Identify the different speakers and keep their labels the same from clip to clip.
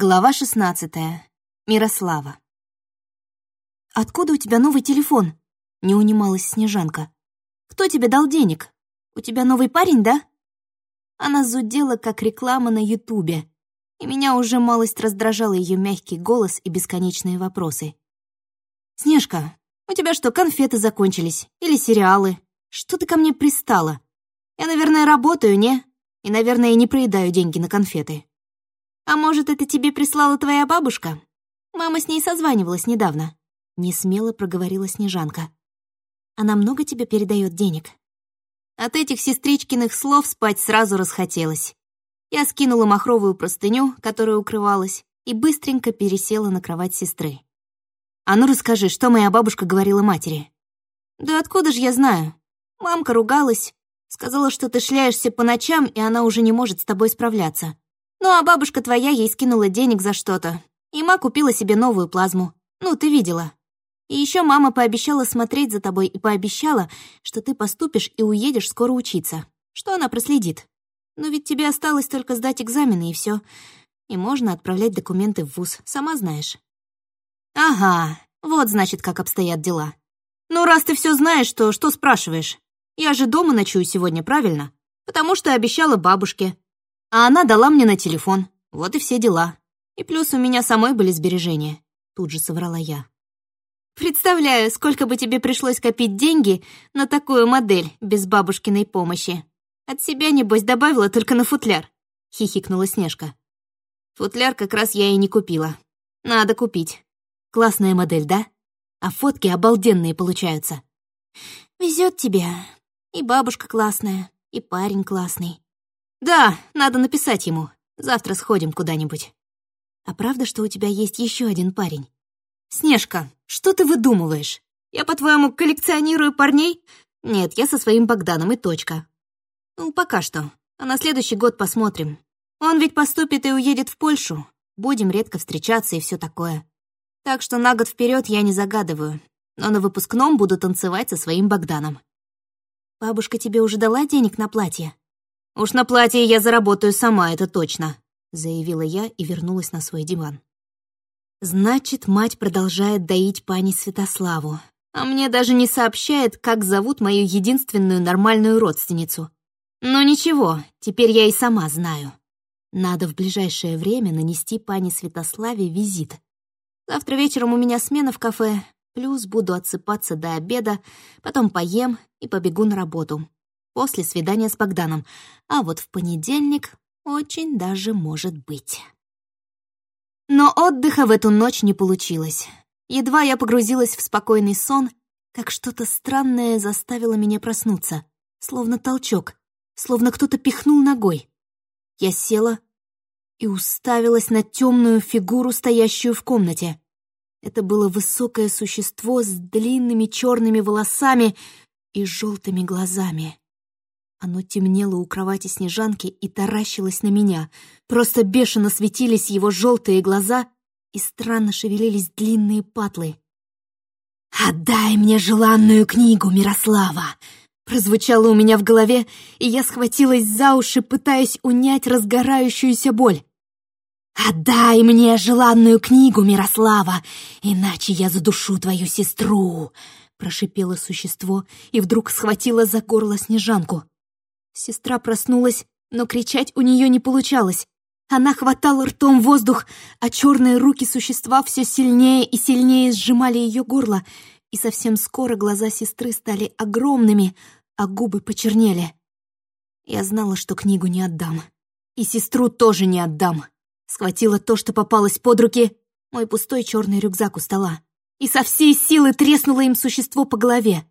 Speaker 1: Глава 16. Мирослава. «Откуда у тебя новый телефон?» — не унималась Снежанка. «Кто тебе дал денег? У тебя новый парень, да?» Она зудела, как реклама на Ютубе, и меня уже малость раздражал ее мягкий голос и бесконечные вопросы. «Снежка, у тебя что, конфеты закончились? Или сериалы? Что ты ко мне пристала? Я, наверное, работаю, не? И, наверное, не проедаю деньги на конфеты». «А может, это тебе прислала твоя бабушка? Мама с ней созванивалась недавно», — несмело проговорила Снежанка. «Она много тебе передает денег?» От этих сестричкиных слов спать сразу расхотелось. Я скинула махровую простыню, которая укрывалась, и быстренько пересела на кровать сестры. «А ну расскажи, что моя бабушка говорила матери?» «Да откуда же я знаю? Мамка ругалась, сказала, что ты шляешься по ночам, и она уже не может с тобой справляться. Ну, а бабушка твоя ей скинула денег за что-то. И ма купила себе новую плазму. Ну, ты видела. И еще мама пообещала смотреть за тобой и пообещала, что ты поступишь и уедешь скоро учиться. Что она проследит. Но ведь тебе осталось только сдать экзамены и все. И можно отправлять документы в ВУЗ, сама знаешь. Ага, вот значит, как обстоят дела. Ну, раз ты все знаешь, то что спрашиваешь? Я же дома ночую сегодня, правильно? Потому что обещала бабушке. А она дала мне на телефон. Вот и все дела. И плюс у меня самой были сбережения. Тут же соврала я. Представляю, сколько бы тебе пришлось копить деньги на такую модель без бабушкиной помощи. От себя, небось, добавила только на футляр. Хихикнула Снежка. Футляр как раз я и не купила. Надо купить. Классная модель, да? А фотки обалденные получаются. Везет тебе. И бабушка классная, и парень классный. «Да, надо написать ему. Завтра сходим куда-нибудь». «А правда, что у тебя есть еще один парень?» «Снежка, что ты выдумываешь? Я, по-твоему, коллекционирую парней? Нет, я со своим Богданом и точка. Ну, пока что. А на следующий год посмотрим. Он ведь поступит и уедет в Польшу. Будем редко встречаться и все такое. Так что на год вперед я не загадываю. Но на выпускном буду танцевать со своим Богданом. Бабушка тебе уже дала денег на платье? «Уж на платье я заработаю сама, это точно», — заявила я и вернулась на свой диван. Значит, мать продолжает доить пани Святославу, а мне даже не сообщает, как зовут мою единственную нормальную родственницу. Но ничего, теперь я и сама знаю. Надо в ближайшее время нанести пани Святославе визит. Завтра вечером у меня смена в кафе, плюс буду отсыпаться до обеда, потом поем и побегу на работу после свидания с Богданом, а вот в понедельник очень даже может быть. Но отдыха в эту ночь не получилось. Едва я погрузилась в спокойный сон, как что-то странное заставило меня проснуться, словно толчок, словно кто-то пихнул ногой. Я села и уставилась на темную фигуру, стоящую в комнате. Это было высокое существо с длинными черными волосами и желтыми глазами. Оно темнело у кровати Снежанки и таращилось на меня. Просто бешено светились его желтые глаза и странно шевелились длинные патлы. «Отдай мне желанную книгу, Мирослава!» Прозвучало у меня в голове, и я схватилась за уши, пытаясь унять разгорающуюся боль. «Отдай мне желанную книгу, Мирослава, иначе я задушу твою сестру!» Прошипело существо и вдруг схватило за горло Снежанку. Сестра проснулась, но кричать у нее не получалось. Она хватала ртом воздух, а черные руки существа все сильнее и сильнее сжимали ее горло, и совсем скоро глаза сестры стали огромными, а губы почернели. Я знала, что книгу не отдам. И сестру тоже не отдам. Схватила то, что попалось под руки, мой пустой черный рюкзак у стола, и со всей силы треснула им существо по голове.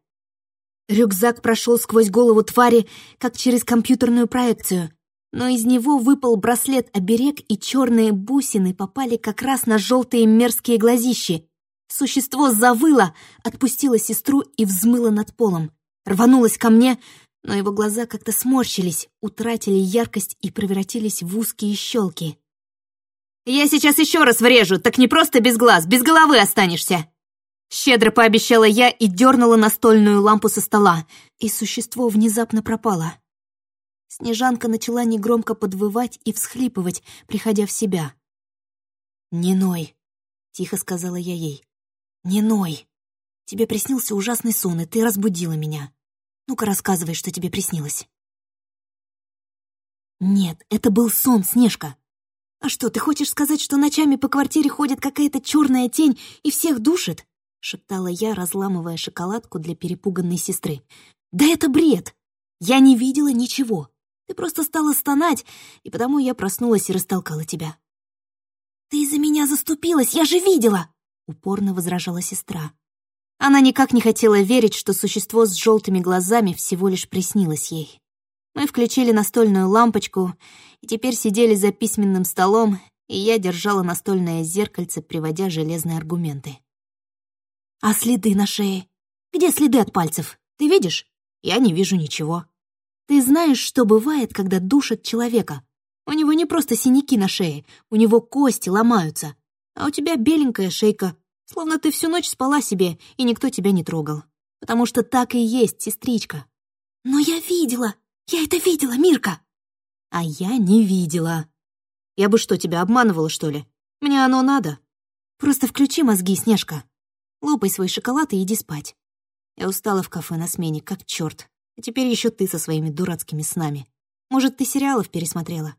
Speaker 1: Рюкзак прошел сквозь голову твари, как через компьютерную проекцию, но из него выпал браслет-оберег, и черные бусины попали как раз на желтые мерзкие глазищи. Существо завыло, отпустило сестру и взмыло над полом. Рванулось ко мне, но его глаза как-то сморщились, утратили яркость и превратились в узкие щелки. «Я сейчас еще раз врежу, так не просто без глаз, без головы останешься!» Щедро пообещала я и дернула настольную лампу со стола, и существо внезапно пропало. Снежанка начала негромко подвывать и всхлипывать, приходя в себя. «Не ной», — тихо сказала я ей. «Не ной. Тебе приснился ужасный сон, и ты разбудила меня. Ну-ка рассказывай, что тебе приснилось». «Нет, это был сон, Снежка. А что, ты хочешь сказать, что ночами по квартире ходит какая-то черная тень и всех душит?» — шептала я, разламывая шоколадку для перепуганной сестры. «Да это бред! Я не видела ничего. Ты просто стала стонать, и потому я проснулась и растолкала тебя». «Ты из-за меня заступилась, я же видела!» — упорно возражала сестра. Она никак не хотела верить, что существо с желтыми глазами всего лишь приснилось ей. Мы включили настольную лампочку и теперь сидели за письменным столом, и я держала настольное зеркальце, приводя железные аргументы. «А следы на шее? Где следы от пальцев? Ты видишь? Я не вижу ничего. Ты знаешь, что бывает, когда душат человека? У него не просто синяки на шее, у него кости ломаются. А у тебя беленькая шейка, словно ты всю ночь спала себе, и никто тебя не трогал. Потому что так и есть, сестричка. Но я видела, я это видела, Мирка!» «А я не видела. Я бы что, тебя обманывала, что ли? Мне оно надо. Просто включи мозги, Снежка. Лопай свой шоколад и иди спать. Я устала в кафе на смене, как черт. А теперь еще ты со своими дурацкими снами. Может, ты сериалов пересмотрела?»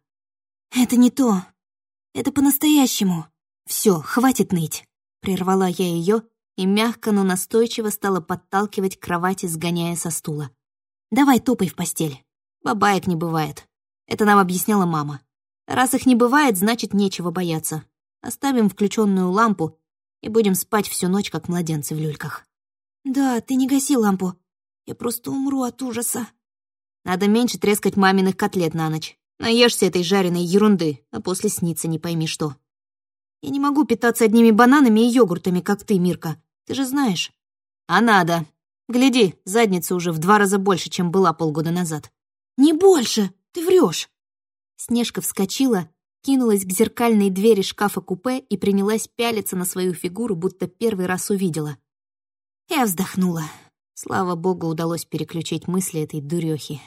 Speaker 1: «Это не то. Это по-настоящему. Все, хватит ныть!» Прервала я ее и мягко, но настойчиво стала подталкивать к кровати, сгоняя со стула. «Давай топай в постель. Бабаек не бывает. Это нам объясняла мама. Раз их не бывает, значит, нечего бояться. Оставим включенную лампу и будем спать всю ночь, как младенцы в люльках. Да, ты не гаси лампу. Я просто умру от ужаса. Надо меньше трескать маминых котлет на ночь. Наешься этой жареной ерунды, а после снится не пойми что. Я не могу питаться одними бананами и йогуртами, как ты, Мирка. Ты же знаешь. А надо. Гляди, задница уже в два раза больше, чем была полгода назад. «Не больше! Ты врешь!» Снежка вскочила, кинулась к зеркальной двери шкафа-купе и принялась пялиться на свою фигуру, будто первый раз увидела. Я вздохнула. Слава богу, удалось переключить мысли этой дурехи.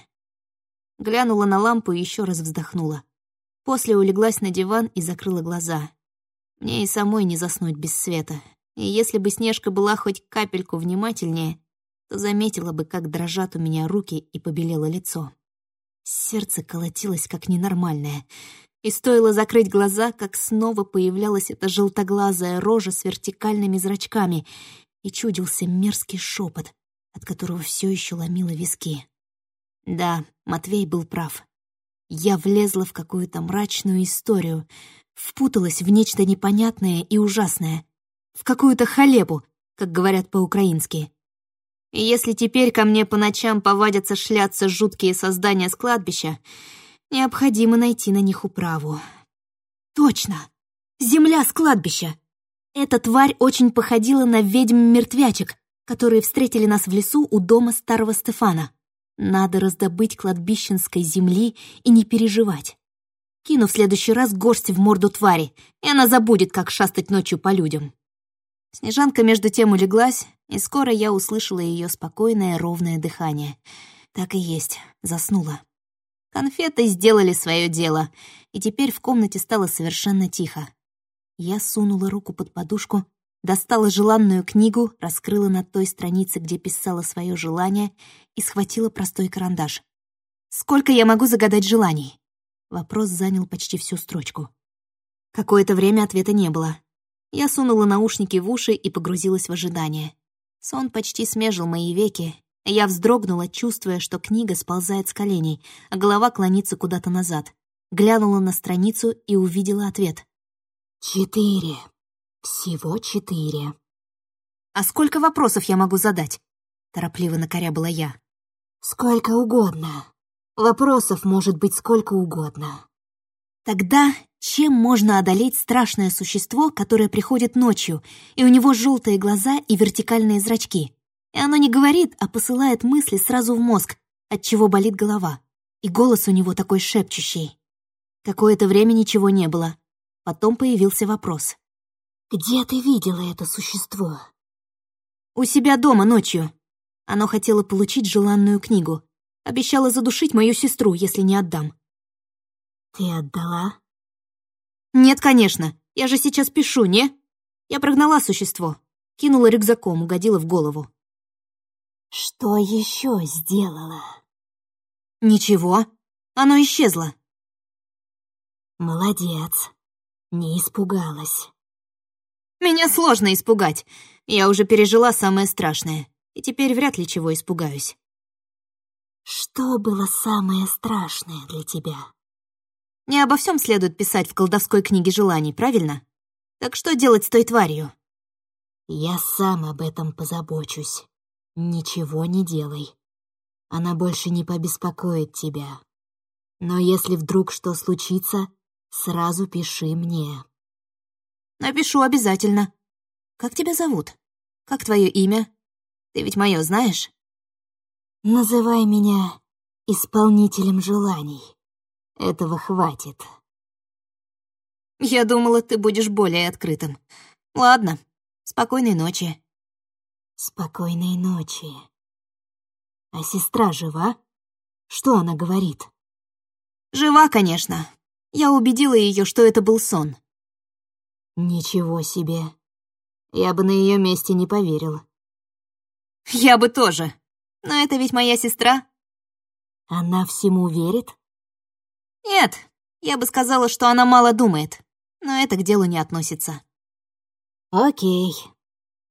Speaker 1: Глянула на лампу и еще раз вздохнула. После улеглась на диван и закрыла глаза. Мне и самой не заснуть без света. И если бы Снежка была хоть капельку внимательнее, то заметила бы, как дрожат у меня руки и побелело лицо. Сердце колотилось как ненормальное. И стоило закрыть глаза, как снова появлялась эта желтоглазая рожа с вертикальными зрачками, и чудился мерзкий шепот, от которого все еще ломило виски. Да, Матвей был прав. Я влезла в какую-то мрачную историю, впуталась в нечто непонятное и ужасное, в какую-то халепу, как говорят по-украински. И если теперь ко мне по ночам повадятся шляться жуткие создания с кладбища, необходимо найти на них управу. Точно! Земля с кладбища! Эта тварь очень походила на ведьм-мертвячек, которые встретили нас в лесу у дома старого Стефана. Надо раздобыть кладбищенской земли и не переживать. Кину в следующий раз горсть в морду твари, и она забудет, как шастать ночью по людям. Снежанка между тем улеглась, и скоро я услышала ее спокойное ровное дыхание. Так и есть, заснула. Конфеты сделали свое дело, и теперь в комнате стало совершенно тихо. Я сунула руку под подушку, достала желанную книгу, раскрыла на той странице, где писала свое желание, и схватила простой карандаш. «Сколько я могу загадать желаний?» Вопрос занял почти всю строчку. Какое-то время ответа не было. Я сунула наушники в уши и погрузилась в ожидание. Сон почти смежил мои веки. Я вздрогнула, чувствуя, что книга сползает с коленей, а голова клонится куда-то назад. Глянула на страницу и увидела ответ. «Четыре. Всего четыре». «А сколько вопросов я могу задать?» Торопливо накорябала я. «Сколько угодно. Вопросов может быть сколько угодно». Тогда чем можно одолеть страшное существо, которое приходит ночью, и у него желтые глаза и вертикальные зрачки? И оно не говорит, а посылает мысли сразу в мозг, от чего болит голова. И голос у него такой шепчущий. Какое-то время ничего не было. Потом появился вопрос. «Где ты видела это существо?» «У себя дома ночью». Оно хотело получить желанную книгу. Обещало задушить мою сестру, если не отдам. «Ты отдала?» «Нет, конечно. Я же сейчас пишу, не?» Я прогнала существо. Кинула рюкзаком, угодила в голову.
Speaker 2: «Что еще сделала?»
Speaker 1: «Ничего. Оно исчезло».
Speaker 2: «Молодец. Не испугалась».
Speaker 1: «Меня сложно испугать. Я уже пережила самое страшное. И теперь вряд ли чего испугаюсь».
Speaker 2: «Что было самое страшное для тебя?»
Speaker 1: Не обо всем следует писать в колдовской книге желаний, правильно? Так что делать с той тварью?
Speaker 2: Я сам об этом позабочусь. Ничего не делай. Она больше не побеспокоит тебя. Но если вдруг что случится, сразу пиши мне.
Speaker 1: Напишу обязательно. Как тебя зовут? Как твое имя? Ты ведь мое знаешь?
Speaker 2: Называй меня исполнителем желаний. Этого хватит.
Speaker 1: Я думала, ты будешь более открытым. Ладно, спокойной ночи.
Speaker 2: Спокойной ночи. А сестра жива? Что она говорит?
Speaker 1: Жива, конечно. Я убедила ее, что это был сон.
Speaker 2: Ничего себе. Я бы на ее месте не поверил.
Speaker 1: Я бы тоже. Но это ведь моя сестра.
Speaker 2: Она всему верит?
Speaker 1: Нет, я бы сказала, что она мало думает, но это к делу не относится.
Speaker 2: Окей.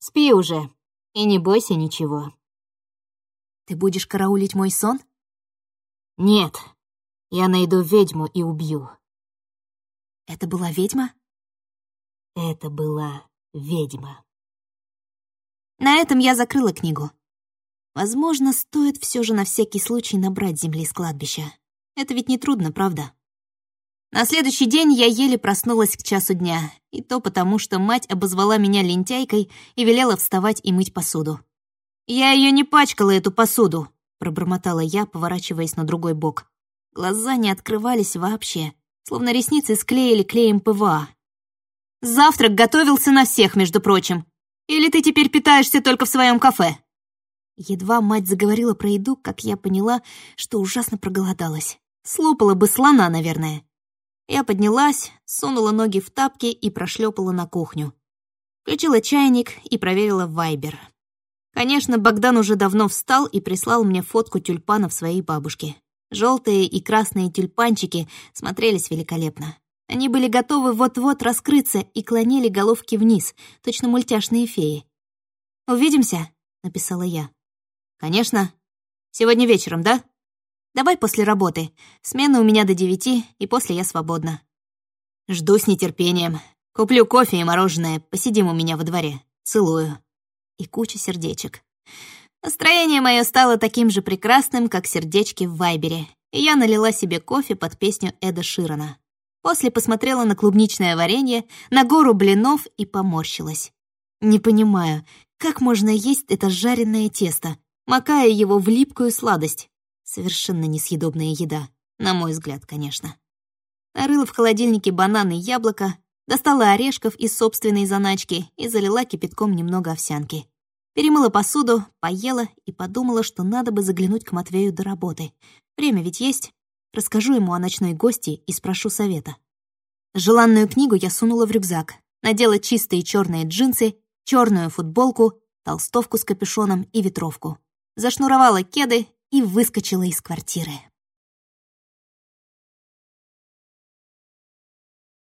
Speaker 2: Спи уже. И не бойся ничего.
Speaker 1: Ты будешь караулить мой сон?
Speaker 2: Нет. Я найду ведьму и убью.
Speaker 1: Это была ведьма?
Speaker 2: Это была ведьма.
Speaker 1: На этом я закрыла книгу. Возможно, стоит все же на всякий случай набрать земли с кладбища. Это ведь не трудно, правда? На следующий день я еле проснулась к часу дня, и то потому, что мать обозвала меня лентяйкой и велела вставать и мыть посуду. «Я ее не пачкала, эту посуду», — пробормотала я, поворачиваясь на другой бок. Глаза не открывались вообще, словно ресницы склеили клеем ПВА. «Завтрак готовился на всех, между прочим. Или ты теперь питаешься только в своем кафе?» Едва мать заговорила про еду, как я поняла, что ужасно проголодалась. Слопала бы слона, наверное. Я поднялась, сунула ноги в тапки и прошлепала на кухню. Включила чайник и проверила вайбер. Конечно, Богдан уже давно встал и прислал мне фотку тюльпанов своей бабушки. Желтые и красные тюльпанчики смотрелись великолепно. Они были готовы вот-вот раскрыться и клонили головки вниз, точно мультяшные феи. «Увидимся», — написала я. «Конечно. Сегодня вечером, да?» Давай после работы. Смена у меня до девяти, и после я свободна. Жду с нетерпением. Куплю кофе и мороженое, посидим у меня во дворе. Целую. И куча сердечек. Настроение мое стало таким же прекрасным, как сердечки в Вайбере, и я налила себе кофе под песню Эда Ширана. После посмотрела на клубничное варенье, на гору блинов и поморщилась. Не понимаю, как можно есть это жареное тесто, макая его в липкую сладость, Совершенно несъедобная еда, на мой взгляд, конечно. Нарыла в холодильнике бананы и яблоко, достала орешков из собственной заначки и залила кипятком немного овсянки. Перемыла посуду, поела и подумала, что надо бы заглянуть к Матвею до работы. Время ведь есть. Расскажу ему о ночной гости и спрошу совета. Желанную книгу я сунула в рюкзак, надела чистые черные джинсы, черную футболку, толстовку с капюшоном и ветровку. Зашнуровала кеды и выскочила из квартиры.